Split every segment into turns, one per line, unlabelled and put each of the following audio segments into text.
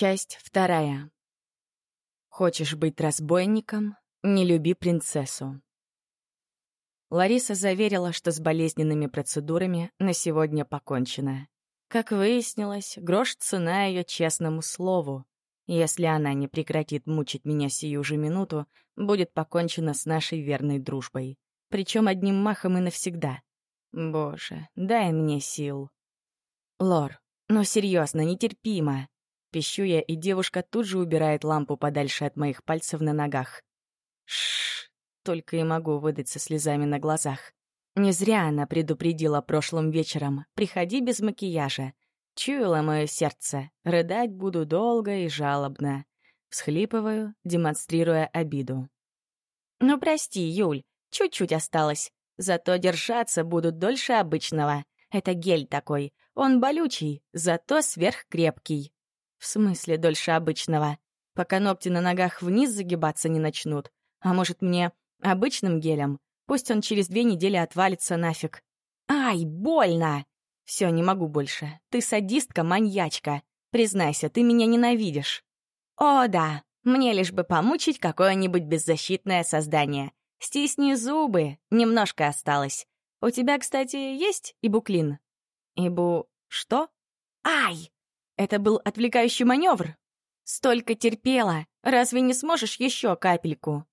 Часть вторая. Хочешь быть разбойником? Не люби принцессу. Лариса заверила, что с болезненными процедурами на сегодня покончено. Как выяснилось, грош цена ее честному слову. Если она не прекратит мучить меня сию же минуту, будет покончено с нашей верной дружбой. Причем одним махом и навсегда. Боже, дай мне сил. Лор, ну серьезно, нетерпимо. Пищу я, и девушка тут же убирает лампу подальше от моих пальцев на ногах. Шш, только и могу выдать со слезами на глазах. Не зря она предупредила прошлым вечером. Приходи без макияжа. Чуяло мое сердце. Рыдать буду долго и жалобно. Всхлипываю, демонстрируя обиду. «Ну, прости, Юль, чуть-чуть осталось. Зато держаться будут дольше обычного. Это гель такой. Он болючий, зато сверхкрепкий. В смысле дольше обычного? Пока ногти на ногах вниз загибаться не начнут. А может, мне обычным гелем? Пусть он через две недели отвалится нафиг. Ай, больно! Все, не могу больше. Ты садистка-маньячка. Признайся, ты меня ненавидишь. О, да, мне лишь бы помучить какое-нибудь беззащитное создание. Стисни зубы, немножко осталось. У тебя, кстати, есть ибуклин? Ибу... что? Ай! Это был отвлекающий маневр. Столько терпела. Разве не сможешь еще капельку?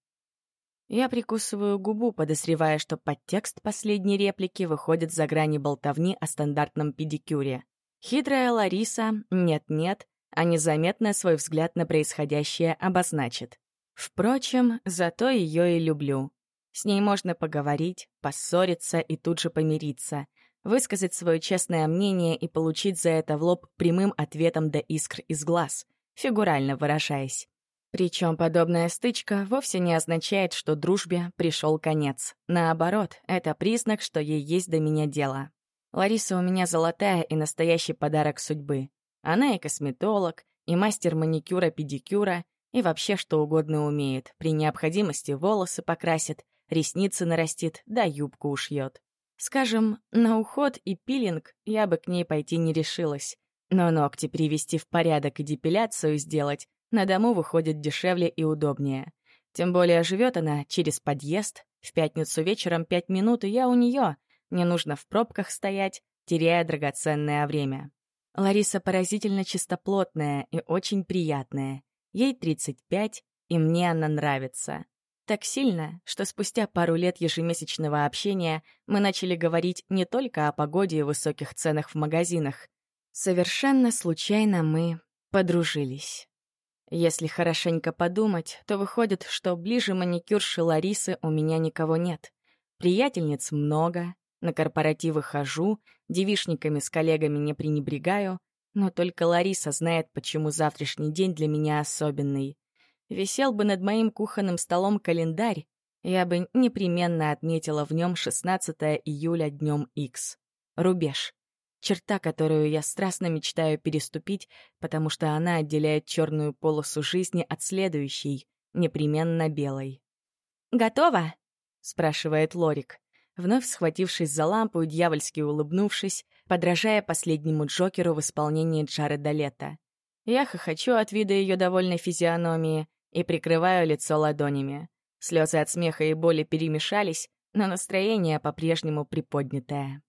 Я прикусываю губу, подозревая, что подтекст последней реплики выходит за грани болтовни о стандартном педикюре. Хитрая Лариса «нет-нет», а незаметно свой взгляд на происходящее обозначит. Впрочем, зато ее и люблю. С ней можно поговорить, поссориться и тут же помириться высказать свое честное мнение и получить за это в лоб прямым ответом до искр из глаз, фигурально выражаясь. Причем подобная стычка вовсе не означает, что дружбе пришел конец. Наоборот, это признак, что ей есть до меня дело. Лариса у меня золотая и настоящий подарок судьбы. Она и косметолог, и мастер маникюра-педикюра, и вообще что угодно умеет. При необходимости волосы покрасит, ресницы нарастит, да юбку ушьет. Скажем, на уход и пилинг я бы к ней пойти не решилась. Но ногти привести в порядок и депиляцию сделать на дому выходит дешевле и удобнее. Тем более живет она через подъезд. В пятницу вечером пять минут, и я у нее. Не нужно в пробках стоять, теряя драгоценное время. Лариса поразительно чистоплотная и очень приятная. Ей 35, и мне она нравится. Так сильно, что спустя пару лет ежемесячного общения мы начали говорить не только о погоде и высоких ценах в магазинах. Совершенно случайно мы подружились. Если хорошенько подумать, то выходит, что ближе маникюрши Ларисы у меня никого нет. Приятельниц много, на корпоративы хожу, девишниками с коллегами не пренебрегаю, но только Лариса знает, почему завтрашний день для меня особенный. Висел бы над моим кухонным столом календарь, я бы непременно отметила в нем 16 июля днем X. Рубеж. Черта, которую я страстно мечтаю переступить, потому что она отделяет черную полосу жизни от следующей, непременно белой. «Готово?» — спрашивает Лорик, вновь схватившись за лампу и дьявольски улыбнувшись, подражая последнему Джокеру в исполнении Джареда Лето. Я хохочу от вида ее довольной физиономии, и прикрываю лицо ладонями. Слезы от смеха и боли перемешались, но настроение по-прежнему приподнятое.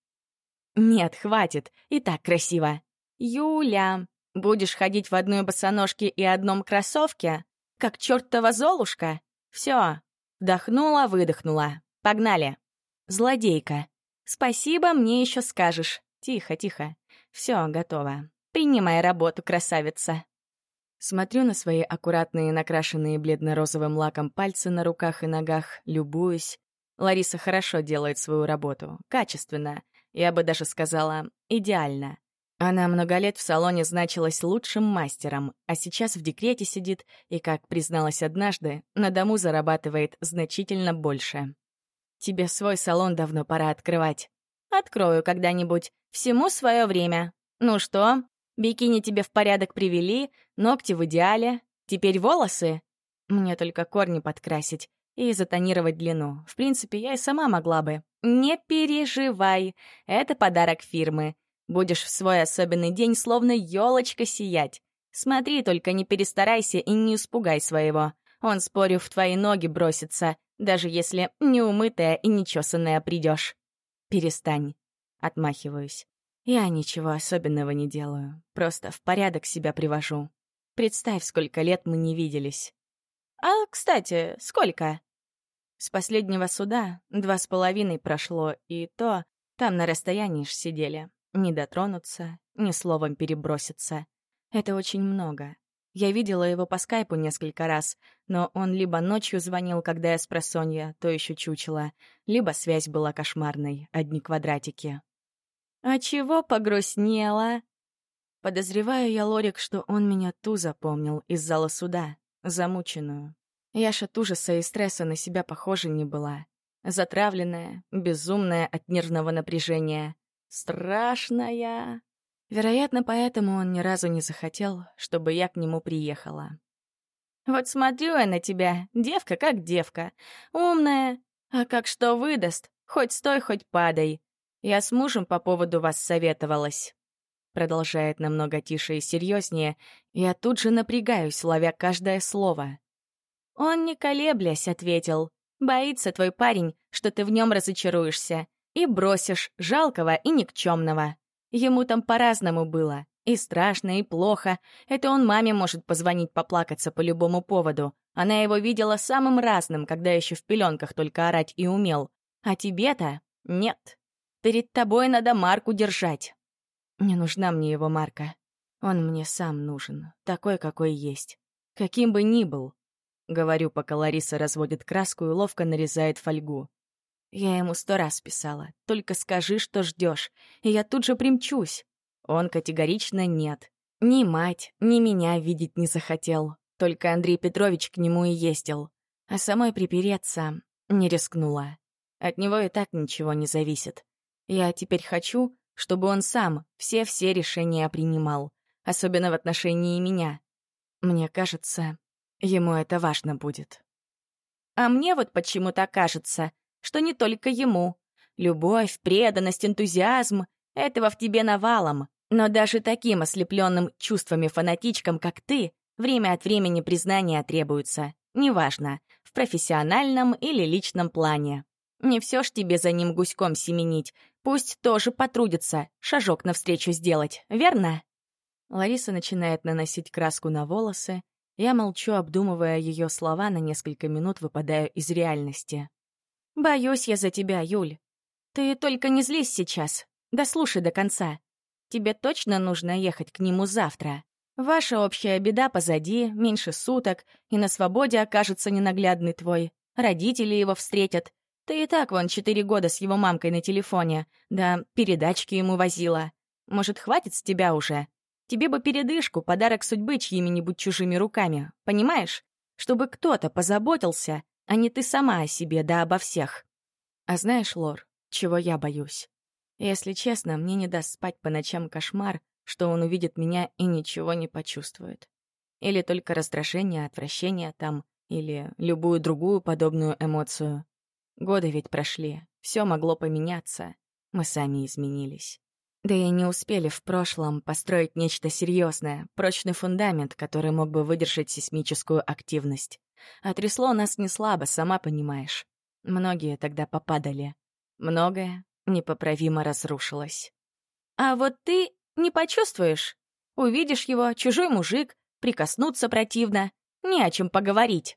«Нет, хватит, и так красиво. Юля, будешь ходить в одной босоножке и одном кроссовке? Как чертова золушка? Все, вдохнула, выдохнула. Погнали. Злодейка. Спасибо, мне еще скажешь. Тихо, тихо. Все, готово. Принимай работу, красавица. Смотрю на свои аккуратные, накрашенные бледно-розовым лаком пальцы на руках и ногах, любуюсь. Лариса хорошо делает свою работу, качественно. Я бы даже сказала, идеально. Она много лет в салоне значилась лучшим мастером, а сейчас в декрете сидит и, как призналась однажды, на дому зарабатывает значительно больше. «Тебе свой салон давно пора открывать». «Открою когда-нибудь. Всему свое время. Ну что, Бикини тебе в порядок привели, ногти в идеале. Теперь волосы? Мне только корни подкрасить и затонировать длину. В принципе, я и сама могла бы. Не переживай, это подарок фирмы. Будешь в свой особенный день словно елочка сиять. Смотри, только не перестарайся и не испугай своего. Он, спорю, в твои ноги бросится, даже если неумытая и нечесанная придешь. Перестань. Отмахиваюсь. Я ничего особенного не делаю, просто в порядок себя привожу. Представь, сколько лет мы не виделись. А, кстати, сколько? С последнего суда два с половиной прошло, и то там на расстоянии ж сидели. Не дотронуться, ни словом переброситься. Это очень много. Я видела его по скайпу несколько раз, но он либо ночью звонил, когда я с просонья, то еще чучело, либо связь была кошмарной, одни квадратики. «А чего погрустнела?» Подозреваю я, Лорик, что он меня ту запомнил из зала суда, замученную. Яша от ужаса и стресса на себя похожа не была. Затравленная, безумная от нервного напряжения. Страшная. Вероятно, поэтому он ни разу не захотел, чтобы я к нему приехала. «Вот смотрю я на тебя, девка как девка. Умная. А как что выдаст, хоть стой, хоть падай. Я с мужем по поводу вас советовалась». Продолжает намного тише и серьезнее. Я тут же напрягаюсь, ловя каждое слово. Он, не колеблясь, ответил. «Боится твой парень, что ты в нем разочаруешься и бросишь жалкого и никчемного. Ему там по-разному было. И страшно, и плохо. Это он маме может позвонить поплакаться по любому поводу. Она его видела самым разным, когда еще в пеленках только орать и умел. А тебе-то нет. Перед тобой надо марку держать. Не нужна мне его марка. Он мне сам нужен, такой, какой есть. Каким бы ни был. Говорю, пока Лариса разводит краску и ловко нарезает фольгу. Я ему сто раз писала. Только скажи, что ждешь, и я тут же примчусь. Он категорично нет. Ни мать, ни меня видеть не захотел. Только Андрей Петрович к нему и ездил. А самой припереться не рискнула. От него и так ничего не зависит. Я теперь хочу, чтобы он сам все-все решения принимал, особенно в отношении меня. Мне кажется, ему это важно будет. А мне вот почему-то кажется, что не только ему. Любовь, преданность, энтузиазм — этого в тебе навалом. Но даже таким ослепленным чувствами фанатичкам, как ты, время от времени признания требуются. Неважно, в профессиональном или личном плане. Не все ж тебе за ним гуськом семенить. Пусть тоже потрудится шажок навстречу сделать, верно? Лариса начинает наносить краску на волосы. Я молчу, обдумывая ее слова, на несколько минут выпадаю из реальности. «Боюсь я за тебя, Юль. Ты только не злись сейчас. Да слушай до конца. Тебе точно нужно ехать к нему завтра. Ваша общая беда позади, меньше суток, и на свободе окажется ненаглядный твой. Родители его встретят. Ты и так вон четыре года с его мамкой на телефоне, да передачки ему возила. Может, хватит с тебя уже? Тебе бы передышку, подарок судьбы чьими-нибудь чужими руками, понимаешь? Чтобы кто-то позаботился а не ты сама о себе да обо всех. А знаешь, Лор, чего я боюсь? Если честно, мне не даст спать по ночам кошмар, что он увидит меня и ничего не почувствует. Или только раздражение, отвращение там, или любую другую подобную эмоцию. Годы ведь прошли, все могло поменяться, мы сами изменились. Да и не успели в прошлом построить нечто серьезное, прочный фундамент, который мог бы выдержать сейсмическую активность. А трясло нас не слабо, сама понимаешь. Многие тогда попадали. Многое непоправимо разрушилось. А вот ты не почувствуешь. Увидишь его, чужой мужик, прикоснуться противно, не о чем поговорить.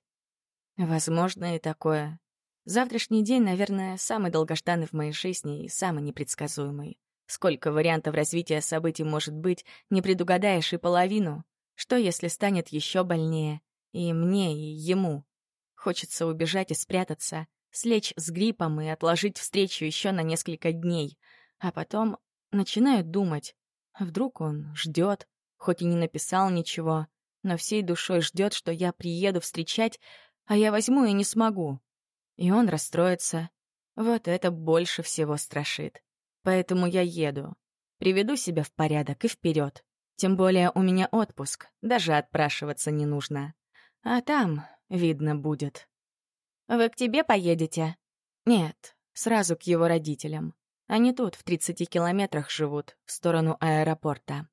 Возможно и такое. Завтрашний день, наверное, самый долгожданный в моей жизни и самый непредсказуемый. Сколько вариантов развития событий может быть, не предугадаешь и половину. Что, если станет еще больнее? И мне, и ему. Хочется убежать и спрятаться, слечь с гриппом и отложить встречу еще на несколько дней. А потом начинаю думать. Вдруг он ждет, хоть и не написал ничего, но всей душой ждет, что я приеду встречать, а я возьму и не смогу. И он расстроится. Вот это больше всего страшит. Поэтому я еду. Приведу себя в порядок и вперед. Тем более у меня отпуск, даже отпрашиваться не нужно. А там видно будет. Вы к тебе поедете? Нет, сразу к его родителям. Они тут, в 30 километрах живут, в сторону аэропорта.